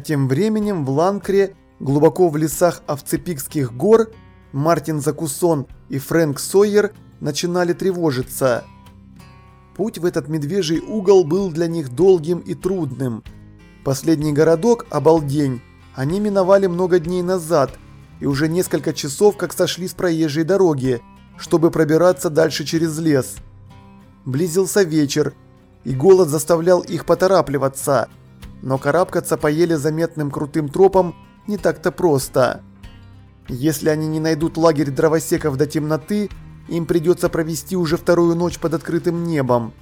Тем временем в Ланкре, глубоко в лесах Овцепикских гор, Мартин Закусон и Фрэнк Сойер начинали тревожиться. Путь в этот медвежий угол был для них долгим и трудным. Последний городок, Обалдень, они миновали много дней назад и уже несколько часов как сошли с проезжей дороги, чтобы пробираться дальше через лес. Близился вечер, и голод заставлял их поторапливаться – но карабкаться по еле заметным крутым тропам не так-то просто. Если они не найдут лагерь дровосеков до темноты, им придется провести уже вторую ночь под открытым небом.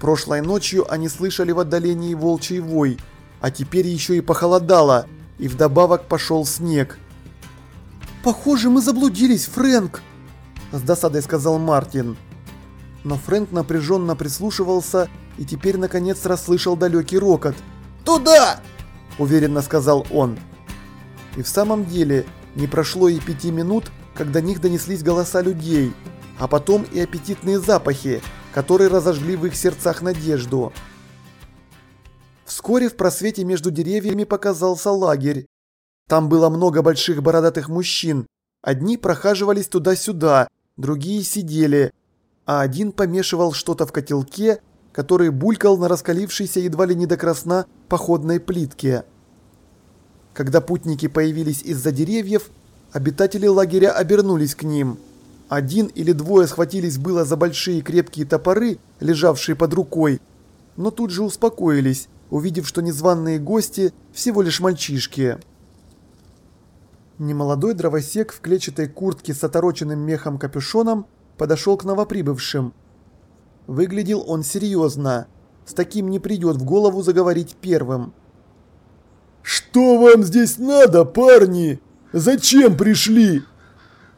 Прошлой ночью они слышали в отдалении волчий вой, а теперь еще и похолодало, и вдобавок пошел снег. «Похоже, мы заблудились, Фрэнк!» – с досадой сказал Мартин. Но Фрэнк напряженно прислушивался и теперь наконец расслышал далекий рокот – Туда!» – уверенно сказал он. И в самом деле не прошло и пяти минут, как до них донеслись голоса людей, а потом и аппетитные запахи, которые разожгли в их сердцах надежду. Вскоре в просвете между деревьями показался лагерь. Там было много больших бородатых мужчин. Одни прохаживались туда-сюда, другие сидели, а один помешивал что-то в котелке который булькал на раскалившейся едва ли не до красна походной плитке. Когда путники появились из-за деревьев, обитатели лагеря обернулись к ним. Один или двое схватились было за большие крепкие топоры, лежавшие под рукой, но тут же успокоились, увидев, что незваные гости всего лишь мальчишки. Немолодой дровосек в клетчатой куртке с отороченным мехом капюшоном подошел к новоприбывшим – Выглядел он серьезно. С таким не придет в голову заговорить первым. «Что вам здесь надо, парни? Зачем пришли?»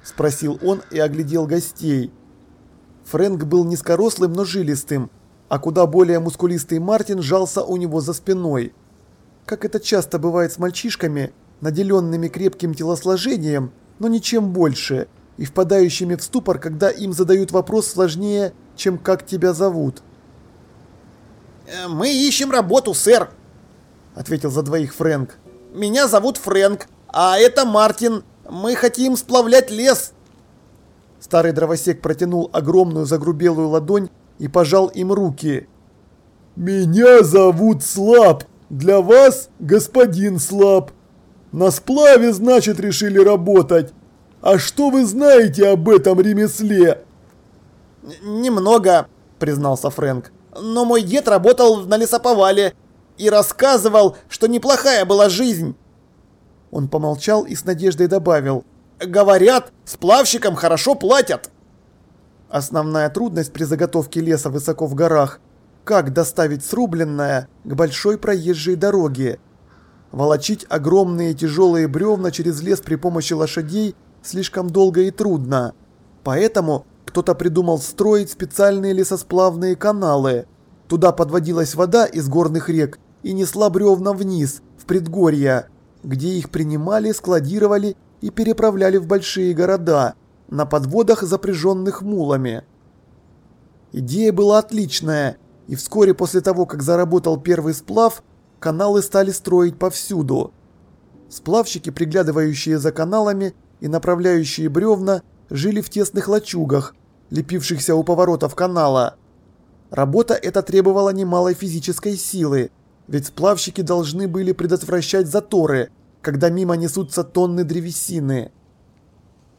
Спросил он и оглядел гостей. Фрэнк был низкорослым, но жилистым, а куда более мускулистый Мартин жался у него за спиной. Как это часто бывает с мальчишками, наделенными крепким телосложением, но ничем больше, и впадающими в ступор, когда им задают вопрос сложнее чем как тебя зовут. Э, «Мы ищем работу, сэр», — ответил за двоих Фрэнк. «Меня зовут Фрэнк, а это Мартин. Мы хотим сплавлять лес». Старый дровосек протянул огромную загрубелую ладонь и пожал им руки. «Меня зовут Слаб. Для вас господин Слаб. На сплаве, значит, решили работать. А что вы знаете об этом ремесле?» «Немного», – признался Фрэнк. «Но мой дед работал на лесоповале и рассказывал, что неплохая была жизнь». Он помолчал и с надеждой добавил. «Говорят, сплавщикам хорошо платят». Основная трудность при заготовке леса высоко в горах – как доставить срубленное к большой проезжей дороге. Волочить огромные тяжелые бревна через лес при помощи лошадей слишком долго и трудно. Поэтому кто-то придумал строить специальные лесосплавные каналы. Туда подводилась вода из горных рек и несла бревна вниз, в предгорья, где их принимали, складировали и переправляли в большие города, на подводах, запряженных мулами. Идея была отличная, и вскоре после того, как заработал первый сплав, каналы стали строить повсюду. Сплавщики, приглядывающие за каналами и направляющие бревна, жили в тесных лачугах, лепившихся у поворотов канала. Работа эта требовала немалой физической силы, ведь сплавщики должны были предотвращать заторы, когда мимо несутся тонны древесины.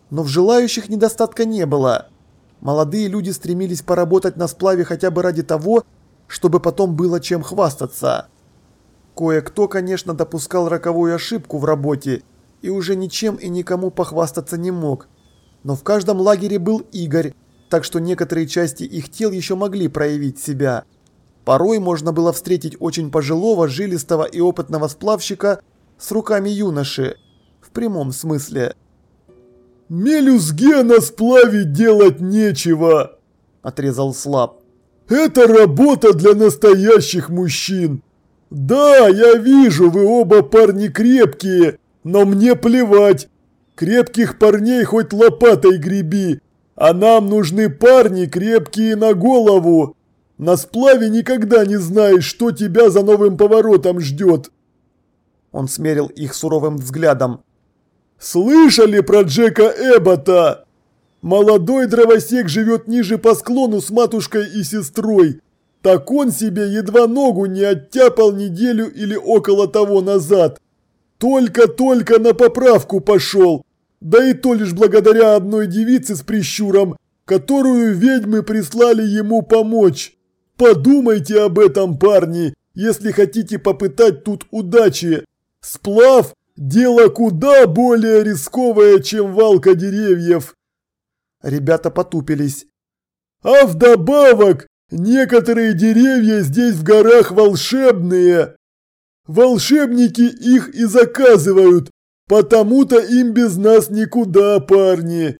Но в желающих недостатка не было. Молодые люди стремились поработать на сплаве хотя бы ради того, чтобы потом было чем хвастаться. Кое-кто, конечно, допускал роковую ошибку в работе и уже ничем и никому похвастаться не мог. Но в каждом лагере был Игорь, так что некоторые части их тел еще могли проявить себя. Порой можно было встретить очень пожилого, жилистого и опытного сплавщика с руками юноши, в прямом смысле. «Мелюзге на сплаве делать нечего», – отрезал Слаб. «Это работа для настоящих мужчин. Да, я вижу, вы оба парни крепкие, но мне плевать. Крепких парней хоть лопатой греби, а нам нужны парни крепкие на голову. На сплаве никогда не знаешь, что тебя за новым поворотом ждет. Он смерил их суровым взглядом. «Слышали про Джека Эббота? Молодой дровосек живет ниже по склону с матушкой и сестрой. Так он себе едва ногу не оттяпал неделю или около того назад. Только-только на поправку пошел. Да и то лишь благодаря одной девице с прищуром, которую ведьмы прислали ему помочь. Подумайте об этом, парни, если хотите попытать тут удачи. Сплав – дело куда более рисковое, чем валка деревьев. Ребята потупились. А вдобавок, некоторые деревья здесь в горах волшебные. Волшебники их и заказывают, потому-то им без нас никуда, парни.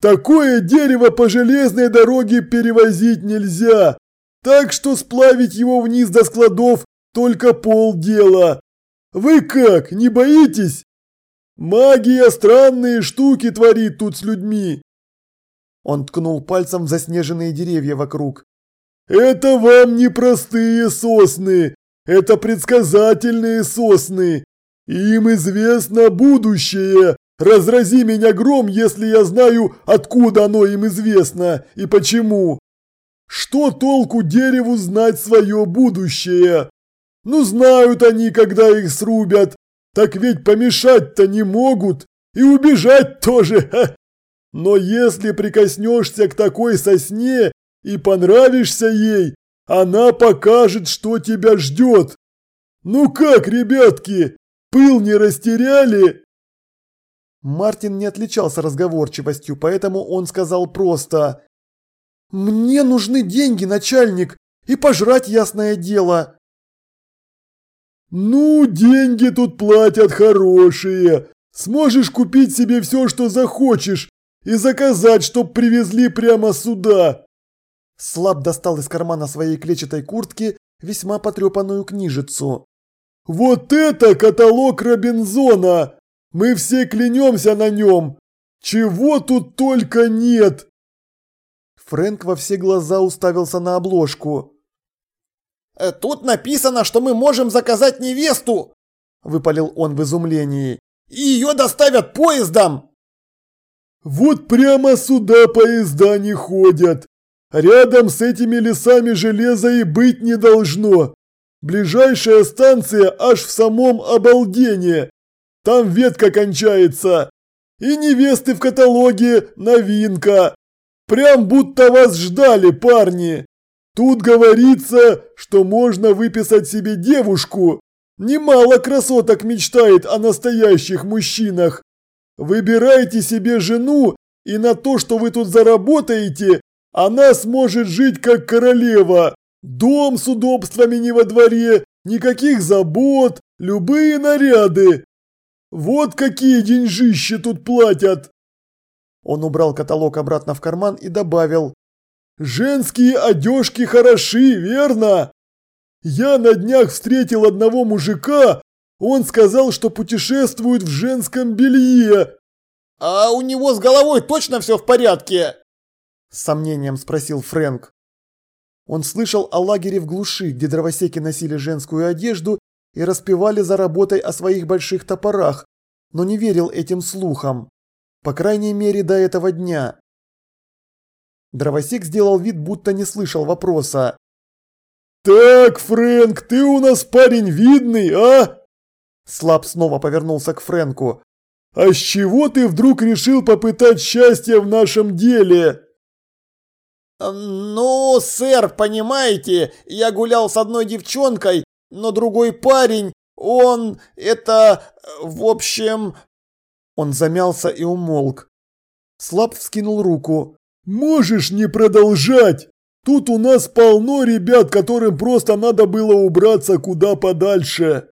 Такое дерево по железной дороге перевозить нельзя, так что сплавить его вниз до складов только полдела. Вы как, не боитесь? Магия странные штуки творит тут с людьми. Он ткнул пальцем в заснеженные деревья вокруг. Это вам не простые сосны, это предсказательные сосны. Им известно будущее. Разрази меня гром, если я знаю, откуда оно им известно и почему. Что толку дереву знать свое будущее? Ну знают они, когда их срубят. Так ведь помешать-то не могут. И убежать тоже. Ха. Но если прикоснешься к такой сосне и понравишься ей, она покажет, что тебя ждет. Ну как, ребятки, пыл не растеряли? Мартин не отличался разговорчивостью, поэтому он сказал просто «Мне нужны деньги, начальник, и пожрать ясное дело». «Ну, деньги тут платят хорошие. Сможешь купить себе все, что захочешь, и заказать, чтоб привезли прямо сюда». Слаб достал из кармана своей клетчатой куртки весьма потрепанную книжицу. «Вот это каталог Робинзона! Мы все клянемся на нем! Чего тут только нет!» Фрэнк во все глаза уставился на обложку. «Э, «Тут написано, что мы можем заказать невесту!» – выпалил он в изумлении. «И ее доставят поездом!» «Вот прямо сюда поезда не ходят! Рядом с этими лесами железа и быть не должно! Ближайшая станция аж в самом обалдении! Там ветка кончается. И невесты в каталоге новинка. Прям будто вас ждали, парни. Тут говорится, что можно выписать себе девушку. Немало красоток мечтает о настоящих мужчинах. Выбирайте себе жену, и на то, что вы тут заработаете, она сможет жить как королева. Дом с удобствами не во дворе, никаких забот, любые наряды. Вот какие деньжища тут платят!» Он убрал каталог обратно в карман и добавил. «Женские одежки хороши, верно? Я на днях встретил одного мужика, он сказал, что путешествует в женском белье». «А у него с головой точно все в порядке?» С сомнением спросил Фрэнк. Он слышал о лагере в глуши, где дровосеки носили женскую одежду и распевали за работой о своих больших топорах, но не верил этим слухам. По крайней мере, до этого дня. Дровосек сделал вид, будто не слышал вопроса. «Так, Фрэнк, ты у нас парень видный, а?» Слаб снова повернулся к Фрэнку. «А с чего ты вдруг решил попытать счастье в нашем деле?» «Ну, сэр, понимаете, я гулял с одной девчонкой, но другой парень, он, это, в общем...» Он замялся и умолк. Слаб вскинул руку. «Можешь не продолжать! Тут у нас полно ребят, которым просто надо было убраться куда подальше.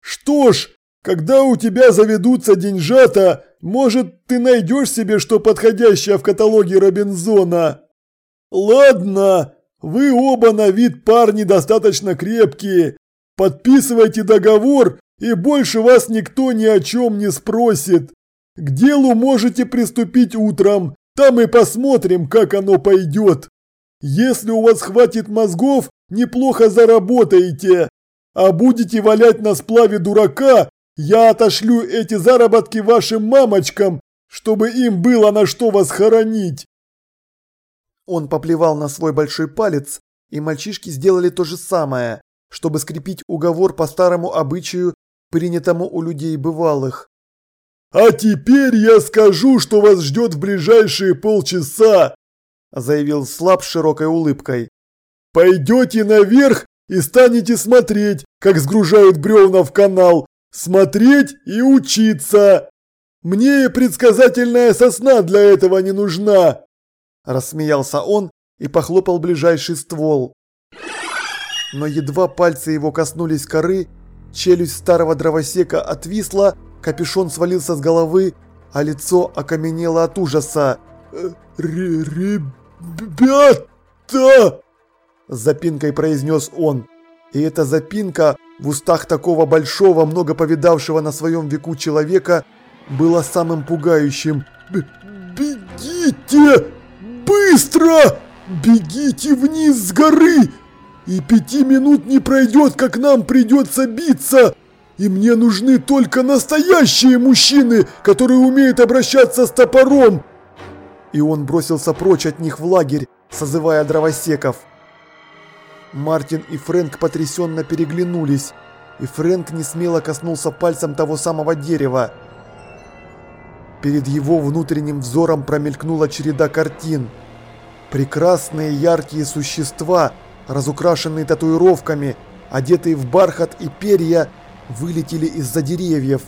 Что ж, когда у тебя заведутся деньжата, может, ты найдешь себе что подходящее в каталоге Робинзона. Ладно, вы оба на вид парни достаточно крепкие, Подписывайте договор, и больше вас никто ни о чем не спросит. К делу можете приступить утром, там и посмотрим, как оно пойдет. Если у вас хватит мозгов, неплохо заработаете. А будете валять на сплаве дурака, Я отошлю эти заработки вашим мамочкам, чтобы им было на что вас хоронить. Он поплевал на свой большой палец, и мальчишки сделали то же самое, чтобы скрепить уговор по старому обычаю, принятому у людей бывалых. «А теперь я скажу, что вас ждет в ближайшие полчаса», заявил Слаб широкой улыбкой. «Пойдете наверх и станете смотреть, как сгружают бревна в канал, смотреть и учиться. Мне предсказательная сосна для этого не нужна. Рассмеялся он и похлопал ближайший ствол. Но едва пальцы его коснулись коры, челюсть старого дровосека отвисла, капюшон свалился с головы, а лицо окаменело от ужаса. «Э, «Ребята!» С запинкой произнес он. И эта запинка в устах такого большого, много повидавшего на своем веку человека была самым пугающим. «Бегите!» Быстро! Бегите вниз с горы! И пяти минут не пройдет, как нам придется биться! И мне нужны только настоящие мужчины, которые умеют обращаться с топором!» И он бросился прочь от них в лагерь, созывая дровосеков. Мартин и Фрэнк потрясенно переглянулись, и Фрэнк не смело коснулся пальцем того самого дерева. Перед его внутренним взором промелькнула череда картин. Прекрасные яркие существа, разукрашенные татуировками, одетые в бархат и перья, вылетели из-за деревьев.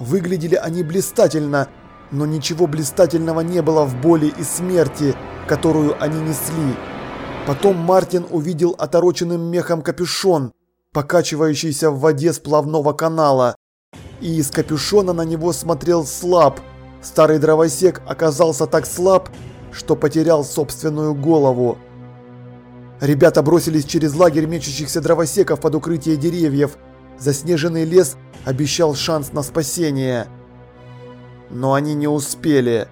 Выглядели они блистательно, но ничего блистательного не было в боли и смерти, которую они несли. Потом Мартин увидел отороченным мехом капюшон, покачивающийся в воде сплавного канала. И из капюшона на него смотрел слаб – Старый дровосек оказался так слаб, что потерял собственную голову. Ребята бросились через лагерь мечущихся дровосеков под укрытие деревьев. Заснеженный лес обещал шанс на спасение. Но они не успели.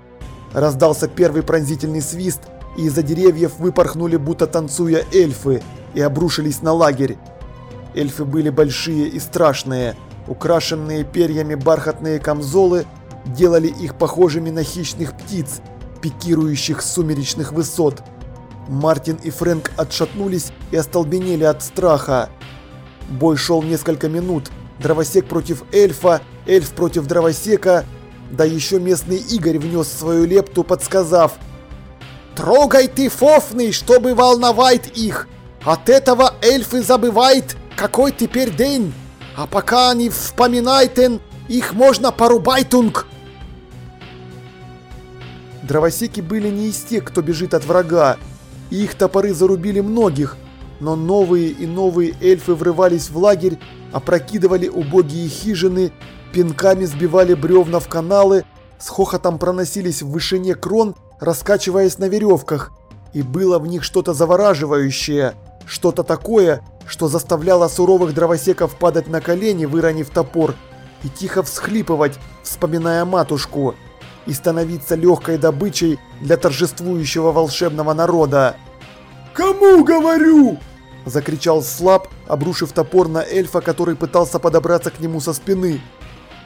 Раздался первый пронзительный свист, и из-за деревьев выпорхнули, будто танцуя эльфы, и обрушились на лагерь. Эльфы были большие и страшные, украшенные перьями бархатные камзолы делали их похожими на хищных птиц, пикирующих с сумеречных высот. Мартин и Фрэнк отшатнулись и остолбенели от страха. Бой шел несколько минут. Дровосек против эльфа, эльф против дровосека. Да еще местный Игорь внес свою лепту, подсказав. «Трогай ты фофны, чтобы волновать их! От этого эльфы забывают, какой теперь день! А пока они вспоминают, их можно порубать, тунг!» Дровосеки были не из тех, кто бежит от врага. И их топоры зарубили многих, но новые и новые эльфы врывались в лагерь, опрокидывали убогие хижины, пинками сбивали бревна в каналы, с хохотом проносились в вышине крон, раскачиваясь на веревках. И было в них что-то завораживающее, что-то такое, что заставляло суровых дровосеков падать на колени, выронив топор, и тихо всхлипывать, вспоминая матушку и становиться легкой добычей для торжествующего волшебного народа. «Кому говорю?» – закричал Слаб, обрушив топор на эльфа, который пытался подобраться к нему со спины.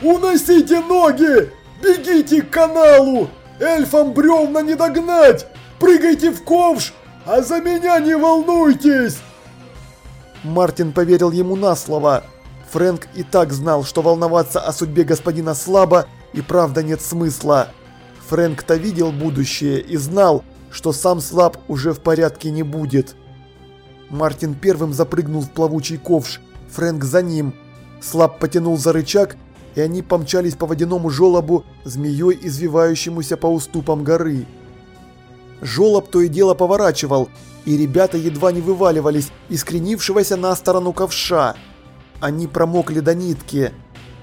«Уносите ноги! Бегите к каналу! Эльфам бревна не догнать! Прыгайте в ковш, а за меня не волнуйтесь!» Мартин поверил ему на слово. Фрэнк и так знал, что волноваться о судьбе господина Слаба и правда нет смысла. Фрэнк-то видел будущее и знал, что сам Слаб уже в порядке не будет. Мартин первым запрыгнул в плавучий ковш, Фрэнк за ним. Слаб потянул за рычаг, и они помчались по водяному жолобу, змеей извивающемуся по уступам горы. Жолоб то и дело поворачивал, и ребята едва не вываливались из кренившегося на сторону ковша. Они промокли до нитки.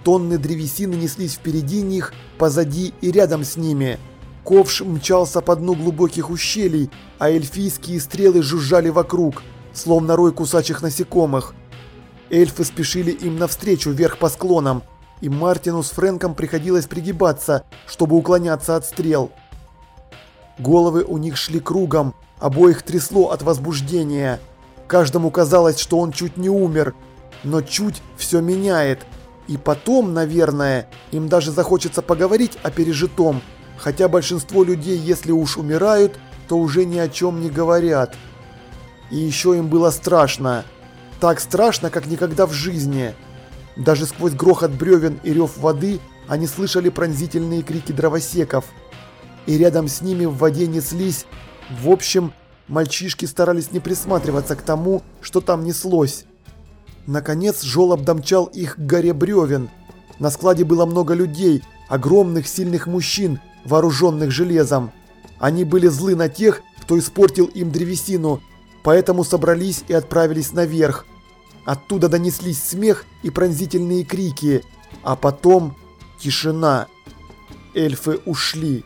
Тонны древесины неслись впереди них, позади и рядом с ними. Ковш мчался по дну глубоких ущелий, а эльфийские стрелы жужжали вокруг, словно рой кусачих насекомых. Эльфы спешили им навстречу вверх по склонам, и Мартину с Фрэнком приходилось пригибаться, чтобы уклоняться от стрел. Головы у них шли кругом, обоих трясло от возбуждения. Каждому казалось, что он чуть не умер, но чуть все меняет. И потом, наверное, им даже захочется поговорить о пережитом, хотя большинство людей, если уж умирают, то уже ни о чем не говорят. И еще им было страшно. Так страшно, как никогда в жизни. Даже сквозь грохот бревен и рев воды они слышали пронзительные крики дровосеков. И рядом с ними в воде неслись... В общем, мальчишки старались не присматриваться к тому, что там неслось. Наконец жолоб домчал их к горе бревен. На складе было много людей, огромных сильных мужчин, вооруженных железом. Они были злы на тех, кто испортил им древесину, поэтому собрались и отправились наверх. Оттуда донеслись смех и пронзительные крики, а потом тишина. Эльфы ушли.